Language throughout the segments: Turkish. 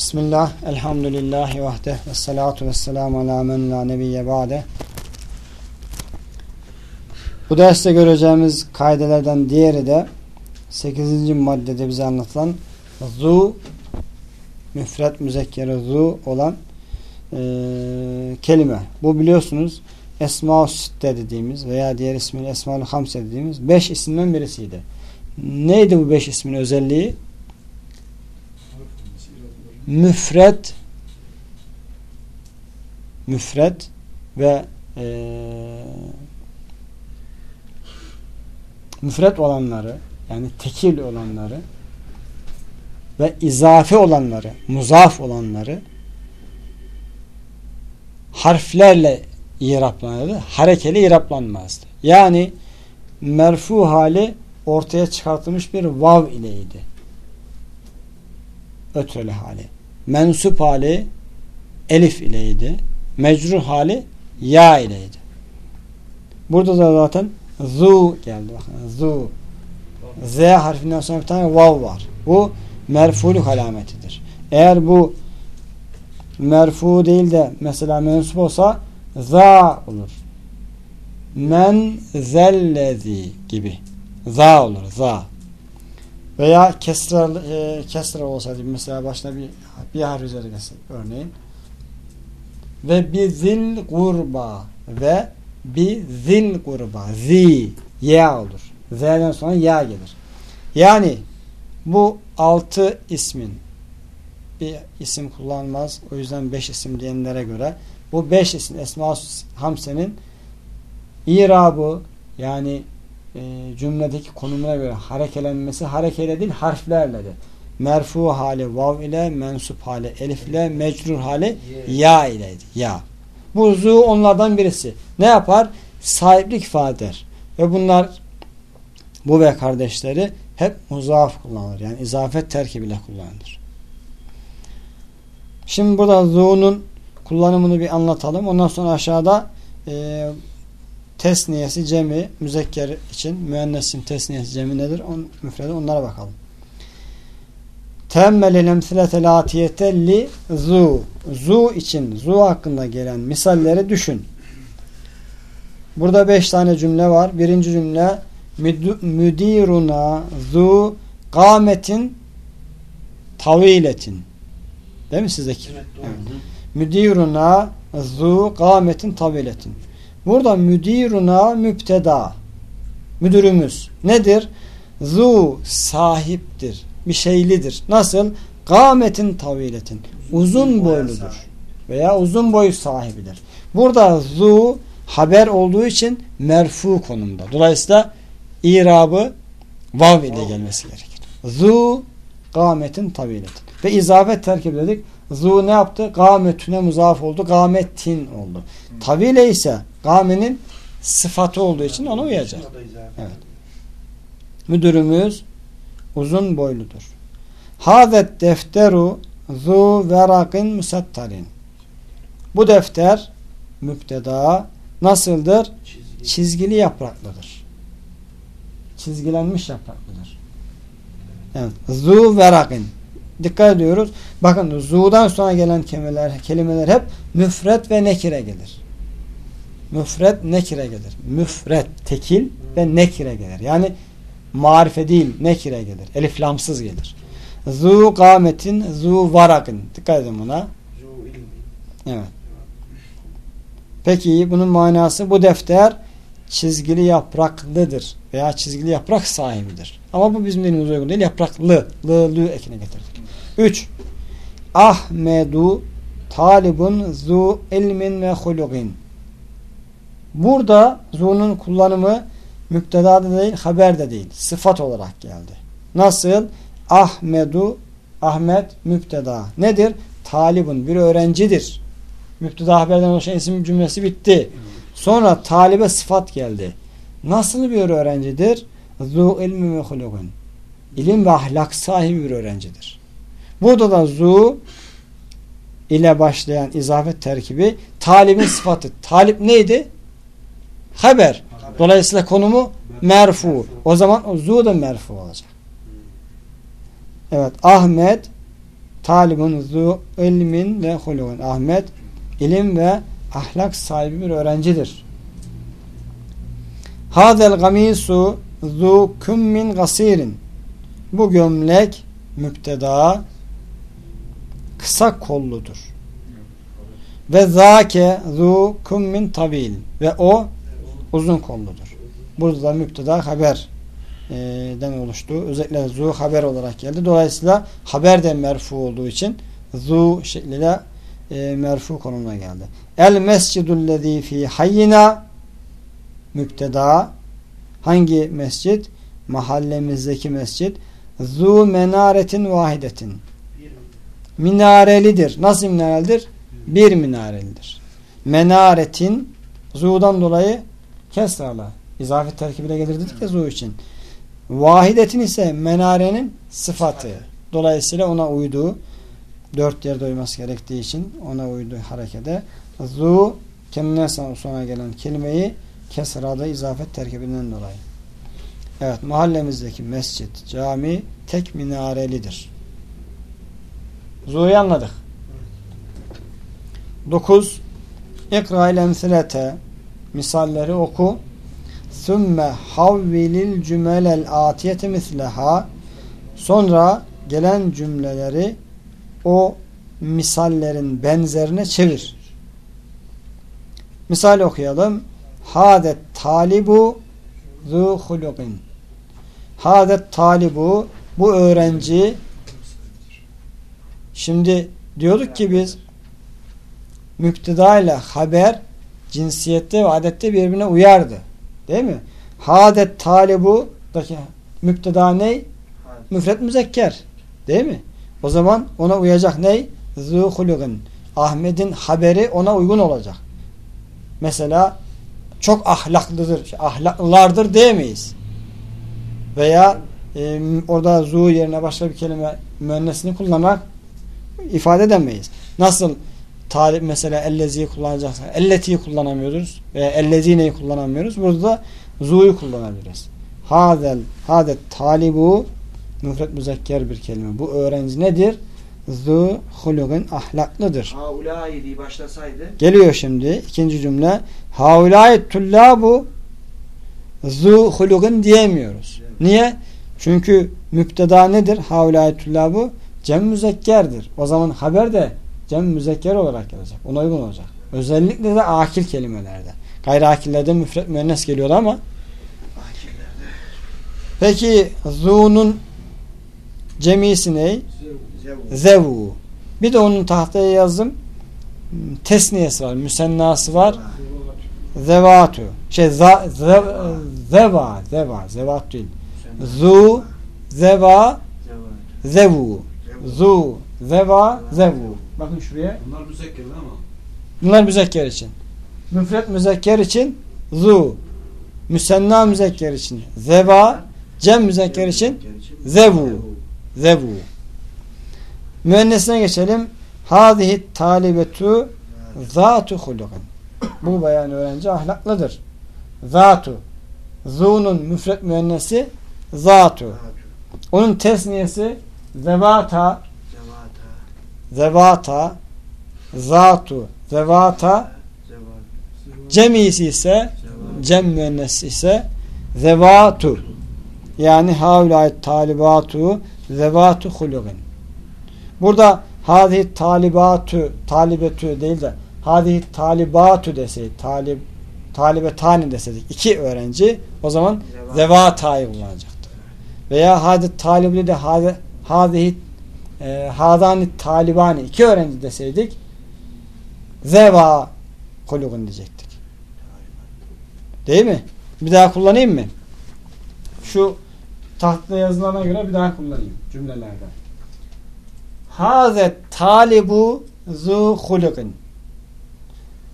Bismillah, elhamdülillahi vahde ve salatu ve selamu ala men la nebiyye ba'de. Bu derste göreceğimiz kaidelerden diğeri de 8. maddede bize anlatılan zu müfret müzekkere zu olan e, kelime. Bu biliyorsunuz Esma-ı Sitte dediğimiz veya diğer ismiyle Esma-ül Hamse dediğimiz 5 isimden birisiydi. Neydi bu 5 ismin özelliği? Müfret müfret ve e, müfret olanları yani tekil olanları ve izafe olanları muzaf olanları harflerle iraplanırdı. Harekeli iraplanmazdı. Yani merfu hali ortaya çıkartılmış bir vav ileydi. Ötreli hali mensup hali elif ileydi. Mecrur hali ya ileydi. Burada da zaten zu geldi. Bakın zu. Z harfinden sonra bir tane vav var. Bu merfuluk alametidir. Eğer bu merfu değil de mesela mensup olsa za olur. Men zellezi gibi. Za olur. Za. Veya kesra, e, kesra olsaydı mesela başta bir bir harf üzeri örneğin ve bir zil kurba ve bir zil kurba zi ya olur. Z'den sonra ya gelir. Yani bu altı ismin bir isim kullanmaz. O yüzden beş isim diyenlere göre bu beş isim Esma Hamse'nin irabı yani e, cümledeki konumuna göre harekelenmesi harekeyle değil harflerledir merfu hali vav ile, mensup hali elif ile, mecrur hali ya ileydi. Ya. Bu zu onlardan birisi. Ne yapar? Sahiplik ifade eder. Ve bunlar bu ve kardeşleri hep muzaf kullanılır. Yani izafet terkibiyle kullanılır. Şimdi burada zu'nun kullanımını bir anlatalım. Ondan sonra aşağıda e, tesniyesi, cemi, müzekker için müennesin tesniyesi, cemi nedir? On, müfredi onlara bakalım. Teemmelil emsiletel atiyete li zu. Zu için, zu hakkında gelen misalleri düşün. Burada beş tane cümle var. Birinci cümle müdiruna zu kametin taviletin. Değil mi sizdeki? Evet, evet. Müdiruna zu kametin taviletin. Burada müdiruna müpteda. Müdürümüz. Nedir? Zu sahiptir bir şeylidir. Nasıl? Gametin taviletin. Uzun boyludur. Veya uzun boy sahibidir. Burada zu haber olduğu için merfu konumda. Dolayısıyla irabı vav ile gelmesi gerekir. Zu gametin taviletin. Ve izafet terkip dedik. Zu ne yaptı? Gametüne muzaf oldu. Gametin oldu. Tavile ise gamenin sıfatı olduğu için ona uyacak. Evet. Müdürümüz uzun boyludur. Hazet defteru zu verakin musattarin. Bu defter müpteda nasıldır? Çizgili yapraklıdır. Çizgilenmiş yapraklıdır. Evet. Zu verakin. Dikkat ediyoruz. Bakın zu'dan sonra gelen kelimeler, kelimeler hep müfret ve nekire gelir. Müfret nekire gelir. Müfret tekil ve nekire gelir. Yani marife değil nekire gelir. Elif lamsız gelir. Zu kametin zu varakın. Dikkat edin buna. Evet. Peki bunun manası bu defter çizgili yapraklıdır veya çizgili yaprak sahibidir. Ama bu bizim dilimize uygun değil. Yapraklı. Lı, lü ekine getirdik. 3. Ahmedu talibun zu ilmin ve hulugin. Burada zu'nun kullanımı müpteda da değil, haber de değil. Sıfat olarak geldi. Nasıl? Ahmedu Ahmet müpteda. Nedir? Talibun bir öğrencidir. Müpteda haberden oluşan isim cümlesi bitti. Sonra talibe sıfat geldi. Nasıl bir öğrencidir? Zu ilmi ve hulugun. İlim ve ahlak sahibi bir öğrencidir. Burada da zu ile başlayan izafet terkibi talibin sıfatı. Talip neydi? Haber. Dolayısıyla konumu merfu. O zaman zu da merfu olacak. Evet Ahmet talibun zu ilmin ve hulugun. Ahmet ilim ve ahlak sahibi bir öğrencidir. Hadel gamisu zu kummin gasirin. Bu gömlek müpteda kısa kolludur. Ve zake zu kummin tabil. Ve o uzun kolludur. Burada müpteda haber e, den oluştu. Özellikle zu haber olarak geldi. Dolayısıyla haber de merfu olduğu için zu şekliyle e, merfu konumuna geldi. El mescidullezî fi hayyina müpteda hangi mescit? Mahallemizdeki mescit. Zu menaretin vahidetin. Minarelidir. Nasıl minarelidir? Bir minarelidir. Menaretin zu'dan dolayı kesrala. İzafet terkibiyle gelir dedik ya zu için. Vahidetin ise menarenin sıfatı. Dolayısıyla ona uyduğu dört yerde uyması gerektiği için ona uyduğu harekede zu kendine sonra gelen kelimeyi kesrada izafet terkibinden dolayı. Evet mahallemizdeki mescit, cami tek minarelidir. Zu'yu anladık. 9. İkra ile emsilete misalleri oku. Sümme havvilil cümelel atiyeti misleha sonra gelen cümleleri o misallerin benzerine çevir. Misal okuyalım. Hadet talibu zu hulukin. Hadet talibu bu öğrenci şimdi diyorduk ki biz müpteda ile haber cinsiyette ve adette birbirine uyardı. Değil mi? Hadet talibu müpteda ne? Müfret müzekker. Değil mi? O zaman ona uyacak ne? Zuhulugun. Ahmet'in haberi ona uygun olacak. Mesela çok ahlaklıdır, şey, ahlaklılardır diyemeyiz. Veya e, orada zu yerine başka bir kelime müennesini kullanarak ifade edemeyiz. Nasıl talip mesela elleziyi kullanacaksak elletiyi kullanamıyoruz veya ellezineyi kullanamıyoruz. Burada da zu'yu kullanabiliriz. Hadel, hadet talibu müfret müzekker bir kelime. Bu öğrenci nedir? Zu hulugun ahlaklıdır. Haulâi diye başlasaydı. Geliyor şimdi ikinci cümle. Haulâi tullâbu zu hulugun diyemiyoruz. Evet. Niye? Çünkü müpteda nedir? Haulâi tullâbu cem müzekkerdir. O zaman haber de cem müzekker olarak gelecek. Ona uygun olacak. Özellikle de akil kelimelerde. Gayri akillerde müfret müennes geliyor ama akillerde. Peki zu'nun cemisi ne? Zevu. Bir de onun tahtaya yazdım. Tesniyesi var. Müsennası var. Zevatu. Şey za, ze, zeva. Zeva. Zevat değil. Zu. Zeva. Zevu. Zu. Zeva. Zevu. Bakın şuraya. Bunlar müzekker ama. Bunlar müzekker için. Müfret müzekker için zu. Müsenna müzekker için zeva. Cem müzekker için zevu. Zevu. Müennesine geçelim. Hadihi talibetu zatu hulugun. Bu bayan öğrenci ahlaklıdır. Zatu. Zu'nun müfret müennesi zatu. Onun tesniyesi zevata zevata zatu zevata cemisi ise cem ise zevatu. Yani havlayet talibatu zevatu hulugin burada hadi talibatu talibetü değil de hadi talibatu deseydik talib talibetani deseydik iki öğrenci o zaman zevatayı kullanacaktı. Veya hadi talibli de hadi hadi e, hadani talibani iki öğrenci deseydik zeva kulugun diyecektik. Değil mi? Bir daha kullanayım mı? Şu tahtta yazılana göre bir daha kullanayım cümlelerde. Hazet talibu zu hulugin.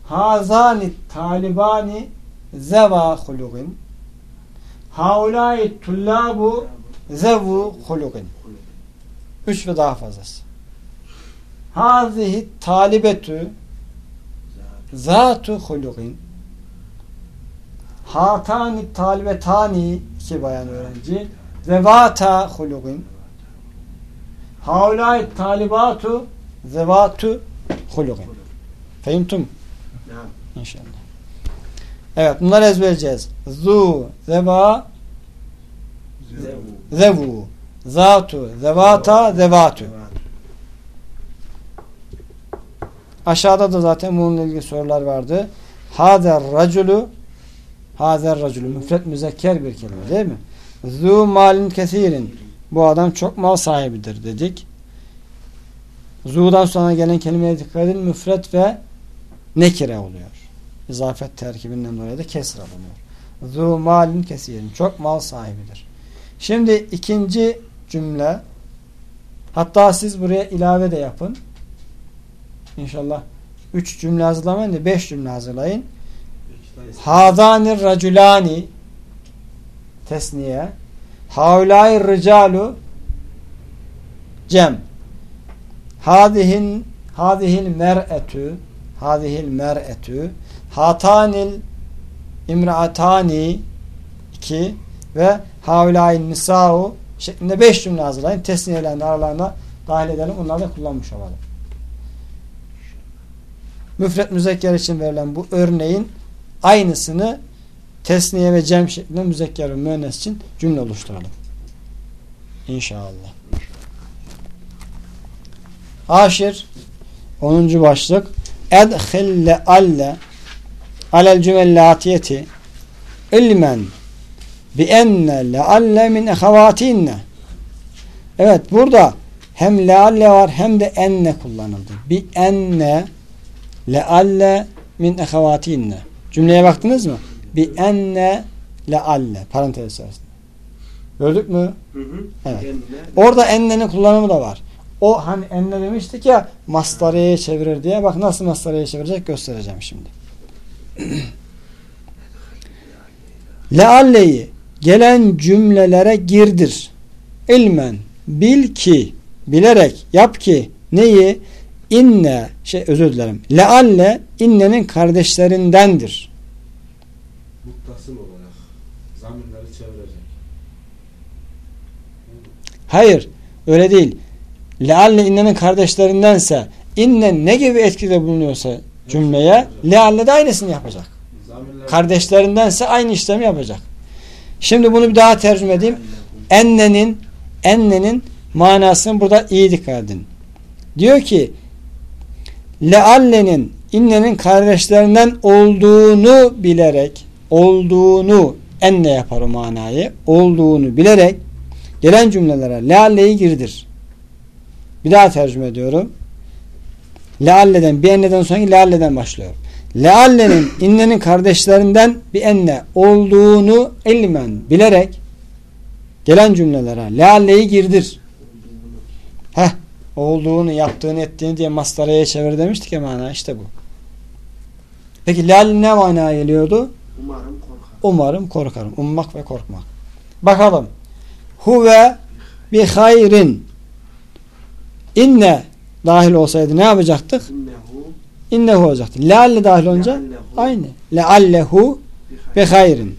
Hazani talibani zeva hulugin. Haulai tullabu zevu hulugin. Üç ve daha fazlası. Hazihi talibetü zatu hulugin hatani talibetani iki bayan öğrenci zevata hulugin Haulay talibatu zevatu hulugin. Fehimtum? İnşallah. Evet bunları ezberleyeceğiz. Zu, zeva, Zevu. Zatu, zevata, zevatu. Aşağıda da zaten bununla ilgili sorular vardı. Hazer raculu Hazer raculu müfret müzekker bir kelime değil mi? Zu malin kesirin bu adam çok mal sahibidir dedik. Zu'dan sonra gelen kelimeye dikkat edin. Müfret ve nekire oluyor. İzafet terkibinden dolayı da kesra bulunuyor. Zu malin kesirin. Çok mal sahibidir. Şimdi ikinci cümle hatta siz buraya ilave de yapın. İnşallah üç cümle hazırlamayın da beş cümle hazırlayın. Hazanir raculani tesniye haulai ricalu cem hadihin hadihil mer'etü hadihil mer'etü hatanil imraatani iki ve haulai nisa'u şeklinde beş cümle hazırlayın. Tesniyelerini aralarına dahil edelim. Onları da kullanmış olalım. Müfret müzekker için verilen bu örneğin aynısını tesniye ve cem şeklinde müzekker ve müennes için cümle oluşturalım. İnşallah. Aşir 10. başlık edhille alle alel cümellâtiyeti ilmen bi enne lealle min ehevatinne Evet burada hem lealle var hem de enne kullanıldı. Bi enne lealle min ehevatinne Cümleye baktınız mı? Bi enne lealle parantez içerisinde. Gördük mü? Hı hı. Evet. Kendine- Orada ennenin kullanımı da var. O hani enne demiştik ya mastareye çevirir diye. Bak nasıl mastareye çevirecek göstereceğim şimdi. Lealleyi gelen cümlelere girdir. İlmen bil ki bilerek yap ki neyi inne şey özür dilerim. Lealle innenin kardeşlerindendir. Muttasıl olarak zamirleri çevirecek. Hayır öyle değil. Lealle innenin kardeşlerindense inne ne gibi etkide bulunuyorsa cümleye lealle de aynısını yapacak. Kardeşlerindense aynı işlemi yapacak. Şimdi bunu bir daha tercüme edeyim. Ennenin ennenin manasını burada iyi dikkat edin. Diyor ki leallenin innenin kardeşlerinden olduğunu bilerek olduğunu enne yapar o manayı olduğunu bilerek gelen cümlelere lealleyi girdir. Bir daha tercüme ediyorum. Lealleden bir enneden sonra lealleden başlıyor. Leallenin innenin kardeşlerinden bir enne olduğunu ilmen bilerek gelen cümlelere lealleyi girdir. Heh olduğunu yaptığını ettiğini diye mastaraya çevir demiştik ya mana işte bu. Peki leal ne manaya geliyordu? Umarım korkar. Umarım korkarım. Ummak ve korkmak. Bakalım. Huve bi hayrin inne dahil olsaydı ne yapacaktık? İnnehu olacaktı. Lealle dahil olunca leallehu aynı. Leallehu bi hayrin.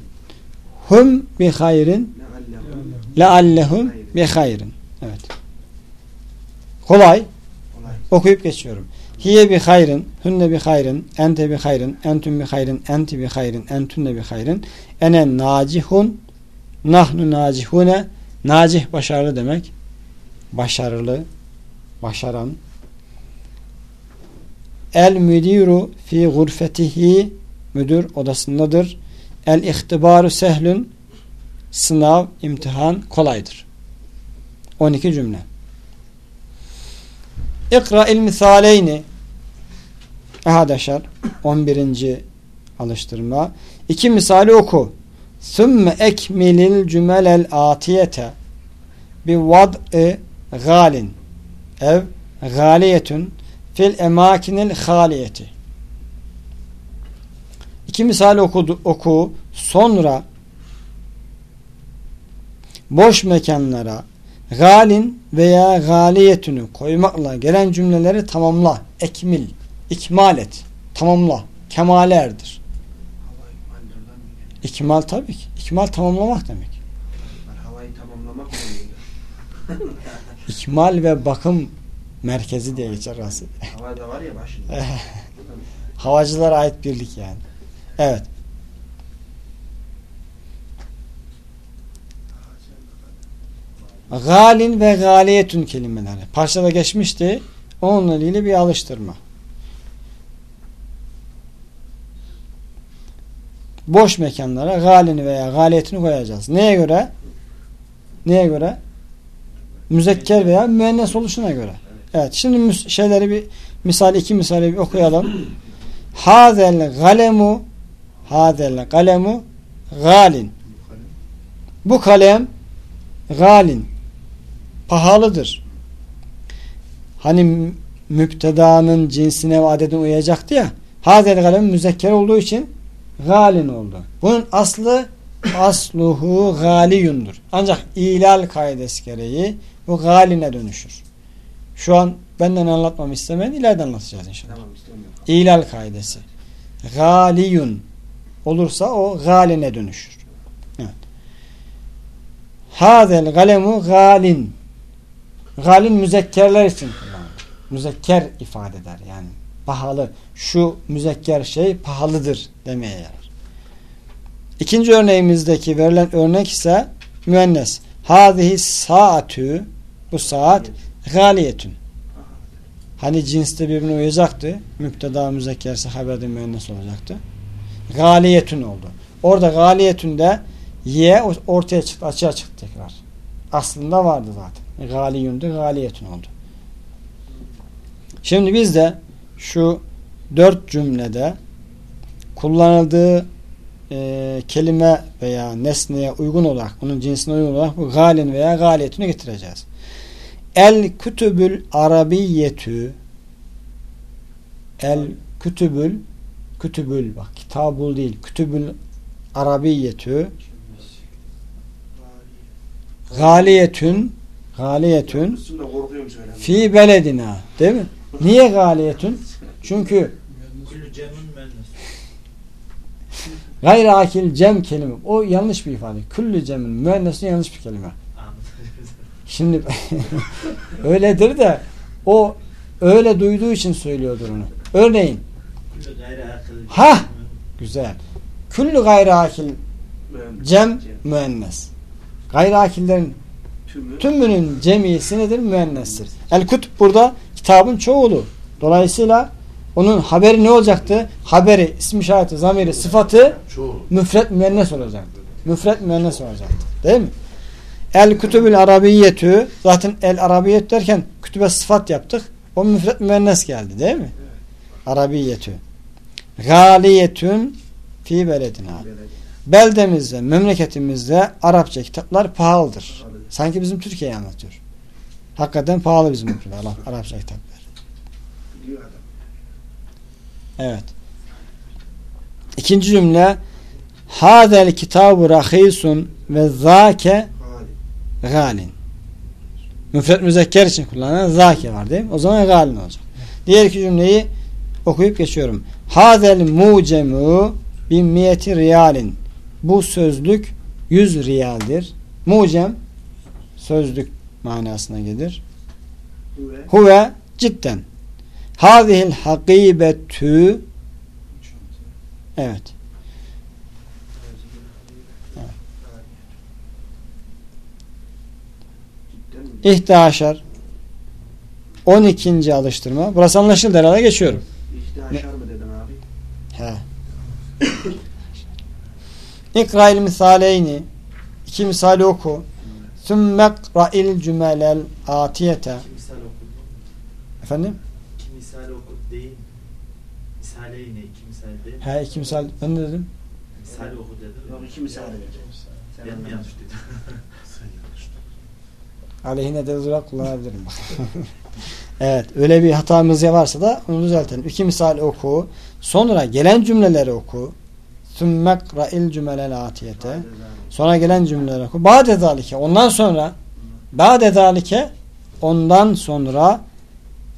Hum bi hayrin. Leallehu Leallehum bi hayrin. Evet. Kolay. Kolay. Okuyup geçiyorum. Hiye bi hayrin, hünne bi hayrin, ente bi hayrin, entüm bi hayrin, enti bi hayrin, entünne bi hayrin, ene nacihun, nahnu nacihune, nacih başarılı demek. Başarılı, başaran. El müdiru fi gurfetihi, müdür odasındadır. El ihtibaru sehlün, sınav, imtihan kolaydır. 12 cümle. İkra il misaleyni Ehadeşer 11. alıştırma. İki misali oku. Sümme ekmilil cümelel atiyete bi vad'ı galin ev galiyetun fil emakinil haliyeti. İki misali okudu, oku. Sonra boş mekanlara galin veya galiyetünü koymakla gelen cümleleri tamamla. Ekmil. ikmal et. Tamamla. Kemale erdir. İkmal tabii ki. İkmal tamamlamak demek. Havayı tamamlamak. İkmal ve bakım merkezi diye geçer orası. Havada var ya başında. Havacılara ait birlik yani. Evet. Galin ve galiyetün kelimeleri. Parçada geçmişti. Onunla ilgili bir alıştırma. Boş mekanlara galini veya galiyetini koyacağız. Neye göre? Neye göre? Müzekker veya müennes oluşuna göre. Evet. Şimdi şeyleri bir misal iki misali bir okuyalım. Hazel galemu Hazel galemu galin. Bu kalem galin. Pahalıdır. Hani mü- müptedanın cinsine ve adedine uyacaktı ya. Hazel kalem müzekker olduğu için galin oldu. Bunun aslı asluhu galiyundur. Ancak ilal kaidesi gereği bu galine dönüşür. Şu an benden anlatmamı istemeyin ileride anlatacağız inşallah. Tamam. İlal kaidesi. Galiyun olursa o galine dönüşür. Evet. Hazel galemu galin. Galin müzekkerler için kullanılır. Müzekker ifade eder. Yani pahalı. Şu müzekker şey pahalıdır demeye yarar. İkinci örneğimizdeki verilen örnek ise müennes. Hadihi saatü bu saat galiyetün. Hani cinste birbirine uyacaktı. Müpteda müzekkerse haberde müennes olacaktı. Galiyetün oldu. Orada galiyetünde ye ortaya çıktı, açığa çıktı tekrar. Aslında vardı zaten. Galiyündü, galiyetün oldu. Şimdi biz de şu dört cümlede kullanıldığı e, kelime veya nesneye uygun olarak, onun cinsine uygun olarak bu galin veya galiyetini getireceğiz. El kütübül arabiyyetü El kütübül kütübül bak kitabul değil kütübül arabiyyetü galiyetün galiyetün fi beledina değil mi? Niye galiyetün? Çünkü Kulü cemin müennes. gayri akil cem kelime. O yanlış bir ifade. Küllü cemin müennesin yanlış bir kelime. Şimdi öyledir de o öyle duyduğu için söylüyordur onu. Örneğin. Ha! güzel. Küllü gayri akil cem müennes. Gayri akillerin Tümü. tümünün cemiyesi nedir? Müennestir. El kutub burada kitabın çoğulu. Dolayısıyla onun haberi ne olacaktı? Haberi, ismi işareti, zamiri, sıfatı müfret müennes olacaktı. Müfret müennes olacaktı. Değil mi? El kütübül arabiyyetü zaten el arabiyet derken kütübe sıfat yaptık. O müfret müennes geldi değil mi? Arabiyyetü. Galiyetün fi beledina. Beldemizde, memleketimizde Arapça kitaplar pahalıdır. Sanki bizim Türkiye'yi anlatıyor. Hakikaten pahalı bizim ülkede Arap- Arapça kitaplar. Evet. İkinci cümle Hadel kitabu rahisun ve zake. Galin. Müfret müzekker için kullanılan zake var değil mi? O zaman galin olacak. Diğer iki cümleyi okuyup geçiyorum. Hadel mucemu bin miyeti riyalin. Bu sözlük 100 riyaldir. Mucem sözlük manasına gelir. Ve Huve cidden. Hadihil hakibetü Evet. Cidden mi? İhtihaşar 12. alıştırma. Burası anlaşıldı herhalde geçiyorum. İhtiyaçlar mı dedin abi? He. İkra'il misaleyni iki misali oku. Sümmekra'il cümelel atiyete İki misal okudun. Efendim? İki misal okut değil. Misale yine iki misal değil. He iki misal ben ne dedim? Misal oku dedin. Yok iki misal. Sen Ben mi yanlış dedim? Aleyhine delil olarak kullanabilirim. evet öyle bir hatamız ya varsa da onu düzeltelim. İki misal oku. Sonra gelen cümleleri oku. Sümmekra'il cümelel atiyete. Sonra gelen cümleleri oku. Ba'de zalike. Ondan sonra Ba'de zalike ondan sonra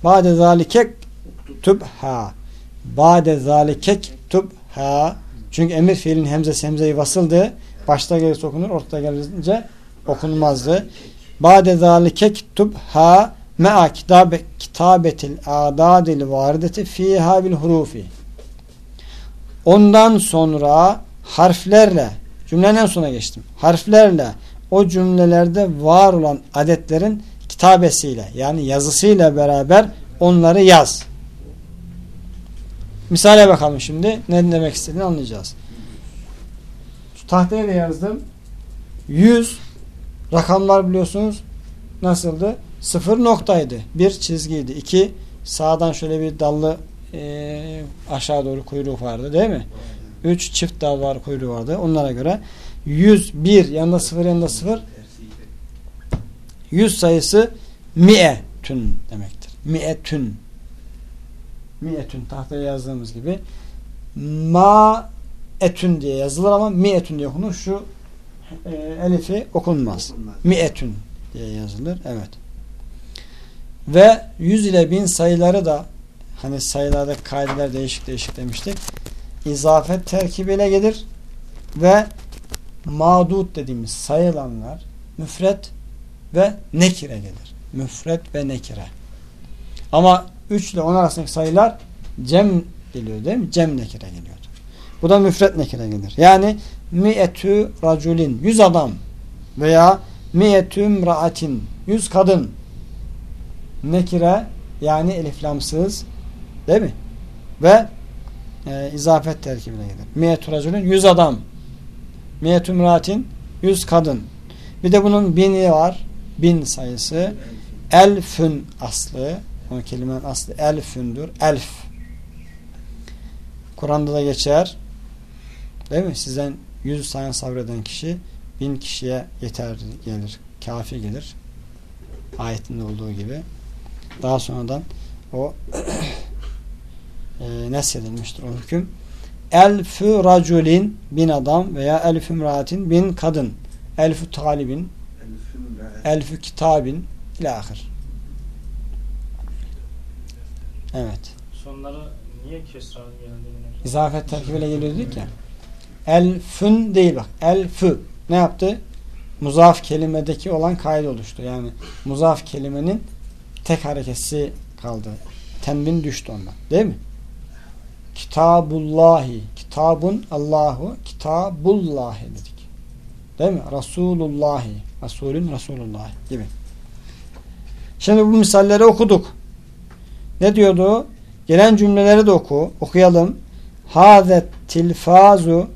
Ba'de zalike tübha. Ba'de zalike tübha. Çünkü emir fiilin hemzesi hemzeyi vasıldı. Başta gelirse okunur, ortada gelince okunmazdı. Ba'de zalike kittub ha me'a kitabe, kitabetil adadil varideti fiha bil hurufi. Ondan sonra harflerle cümlenin en sona geçtim. Harflerle o cümlelerde var olan adetlerin kitabesiyle yani yazısıyla beraber onları yaz. Misale bakalım şimdi. Ne demek istediğini anlayacağız. Şu tahtaya da yazdım. 100 rakamlar biliyorsunuz nasıldı? Sıfır noktaydı. Bir çizgiydi. İki sağdan şöyle bir dallı e, aşağı doğru kuyruğu vardı değil mi? Üç çift dal var kuyruğu vardı. Onlara göre 101 yanında sıfır yanında sıfır 100 sayısı mi'etün demektir. Mi'etün mi'etün tahtaya yazdığımız gibi ma etün diye yazılır ama mi'etün diye okunur. Şu e, elifi okunmaz. Okunmaz. Mi'etün diye yazılır. Evet. Ve 100 ile 1000 sayıları da hani sayılarda kaideler değişik değişik demiştik. İzafet terkibiyle gelir ve mağdut dediğimiz sayılanlar müfret ve nekire gelir. Müfret ve nekire. Ama 3 ile 10 arasındaki sayılar cem geliyor değil mi? Cem nekire geliyordu. Bu da müfret nekire gelir. Yani mi'etü raculin 100 adam veya mi'etü mraatin 100 kadın nekire yani eliflamsız değil mi? Ve e, izafet terkibine gelir. Mi'etü raculin 100 adam mi'etü mraatin 100 kadın. Bir de bunun bini var. Bin sayısı. Elfün aslı. O kelimenin aslı elfündür. Elf. Kur'an'da da geçer. Değil mi? Sizden yüz tane sabreden kişi bin kişiye yeter gelir. Kafi gelir. Ayetinde olduğu gibi. Daha sonradan o e, nesedilmiştir o hüküm. Elfü raculin bin adam veya elfü mraatin bin kadın. Elfü talibin elfü kitabin ilahir. Evet. Sonları niye kesra geldi? İzafet terkibiyle geliyor dedik ya. Elfün değil bak. Elfü. Ne yaptı? Muzaf kelimedeki olan kaydı oluştu. Yani muzaf kelimenin tek harekesi kaldı. Tenbin düştü ondan. Değil mi? Kitabullahi. Kitabun Allahu. Kitabullahi dedik. Değil mi? Resulullahi. Resulün Resulullah gibi. Şimdi bu misalleri okuduk. Ne diyordu? Gelen cümleleri de oku. Okuyalım. Hazet tilfazu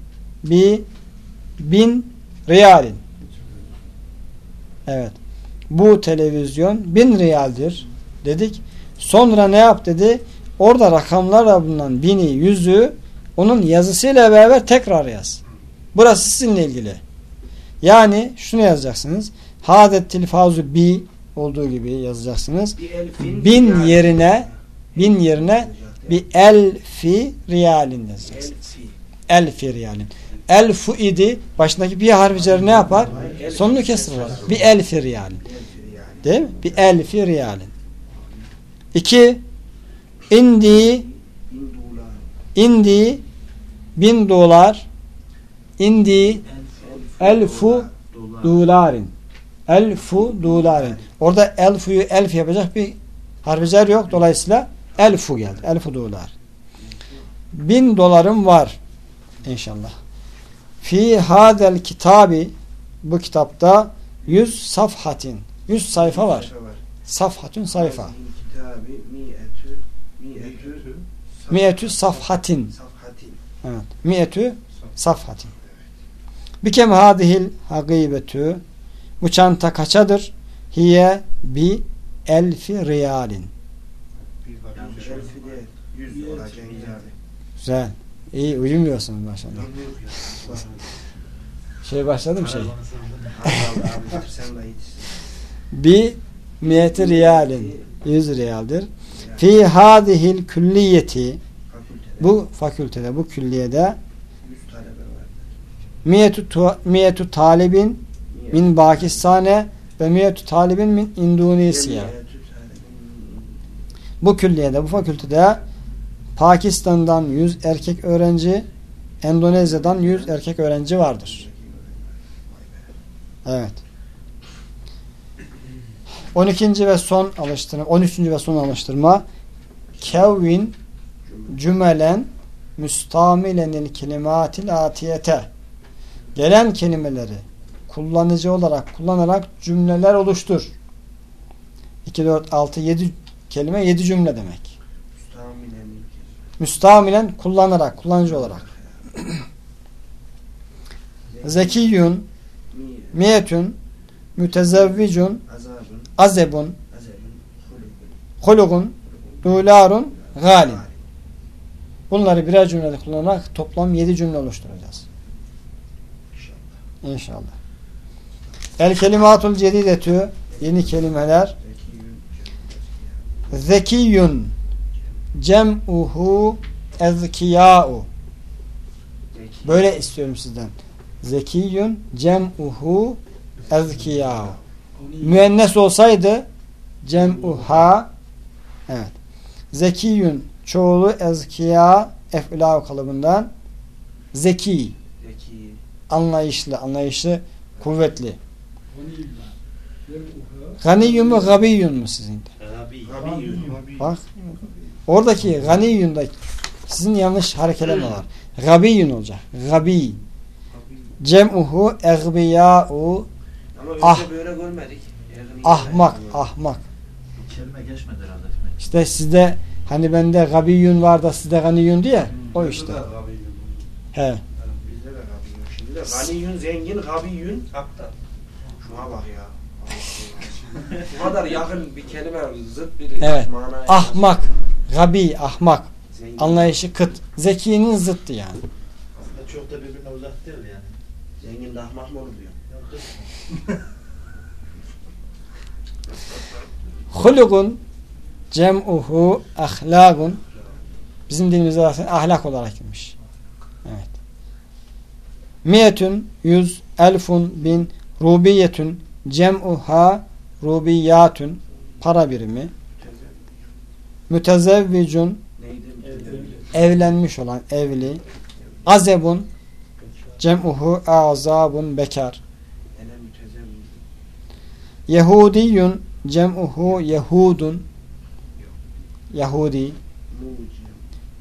bi bin riyalin. Evet. Bu televizyon bin riyaldir dedik. Sonra ne yap dedi? Orada rakamlarla bulunan bini, yüzü onun yazısıyla beraber tekrar yaz. Burası sizinle ilgili. Yani şunu yazacaksınız. Hadet tilfazu bi olduğu gibi yazacaksınız. Bin yerine bin yerine bir elfi riyalin yazacaksınız. Elfi riyalin. Elfu idi. Başındaki bir harf üzerine ne yapar? Sonunu kestirir. Bir elfi riyalin. Değil mi? Bir elfi riyalin. İki indi indi bin dolar indi elfu dolarin elfu dolarin orada elfuyu elf yapacak bir harficer yok dolayısıyla elfu geldi elfu dolar bin dolarım var inşallah. Fi hadel kitabi bu kitapta yüz safhatin yüz sayfa var. Safhatun sayfa. Mi'etü safhatin. Evet. mi'etü safhatin. bikem hadihil hagibetü bu çanta kaçadır? Hiye bi elfi riyalin. Güzel iyi uyumuyorsun maşallah. Şey başladım şey? Bi miyeti riyalin 100 riyaldir. Fi hadihil külliyeti bu fakültede bu külliyede miyetu, tu, miyetu talibin min Pakistane ve miyetu talibin min Endonezya bu külliyede bu fakültede Pakistan'dan 100 erkek öğrenci Endonezya'dan 100 erkek öğrenci vardır. Evet. 12. ve son alıştırma 13. ve son alıştırma kevvin cümelen müstamilenil kelimatil atiyete gelen kelimeleri kullanıcı olarak kullanarak cümleler oluştur. 2, 4, 6, 7 kelime 7 cümle demek. Müstamilen kullanarak, kullanıcı olarak. Zekiyun, Miye. miyetün, mütezevvicun, azebun, hulugun, dularun, galin. Bunları birer cümlede kullanarak toplam 7 cümle oluşturacağız. İnşallah. El kelimatul cedidetü yeni kelimeler zekiyun cem'uhu ezkiya'u. Böyle istiyorum sizden. Zekiyun cem'uhu ezkiya'u Müennes olsaydı cem'uha evet. Zekiyun çoğulu ezkiya ef'la kalıbından zeki Zeki. anlayışlı anlayışlı kuvvetli Ganiyun mu gabiyyun mu sizin? Rabi. Gabiyün. Bak oradaki ganiyunda sizin yanlış hareketleme var. Gabiyyun olacak. Gabi. Cem'uhu egbiya'u Ah. böyle görmedik. Ergin ahmak ahmak. Bu kelime geçmedi herhalde. efendim. İşte sizde hani bende gabiyyun var da sizde ganiyun diye o işte. He. Bizde de gabiyün. Şimdi de ganiyün, zengin, gabiyün. Hatta. Şuna bak ya. Bu kadar yakın bir kelime zıt bir Evet. manaya. Ahmak. Gabi, ahmak. Zengin. Anlayışı kıt. Zekinin zıttı yani. Aslında çok da birbirine uzak değil yani. Zengin de ahmak mı olur diyor. Cem'uhu ahlagun bizim dilimizde zaten ahlak olarak girmiş. Evet. Miyetün yüz elfun bin rubiyetün cem'uha rubiyatün para birimi mütezevvicun evlenmiş olan evli azebun cem'uhu azabun bekar. Yehudiyun cem'uhu Yehudun Yahudi.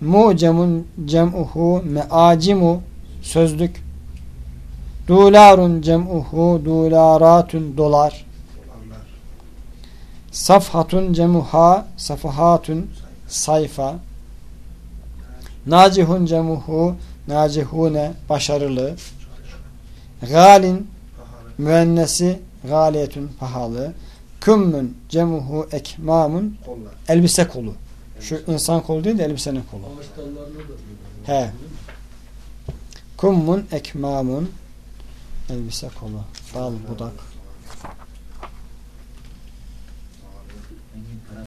Mucemun cem'uhu meacimu sözlük Dularun cem'uhu dularatun dolar. Safhatun cemuha safahatun sayfa Nacihun cemuhu nacihune başarılı Galin müennesi galiyetun pahalı Kümmün cemuhu ekmamun elbise kolu. Şu insan kolu değil de elbisenin kolu. He. Kummun ekmamun elbise kolu. Dal budak.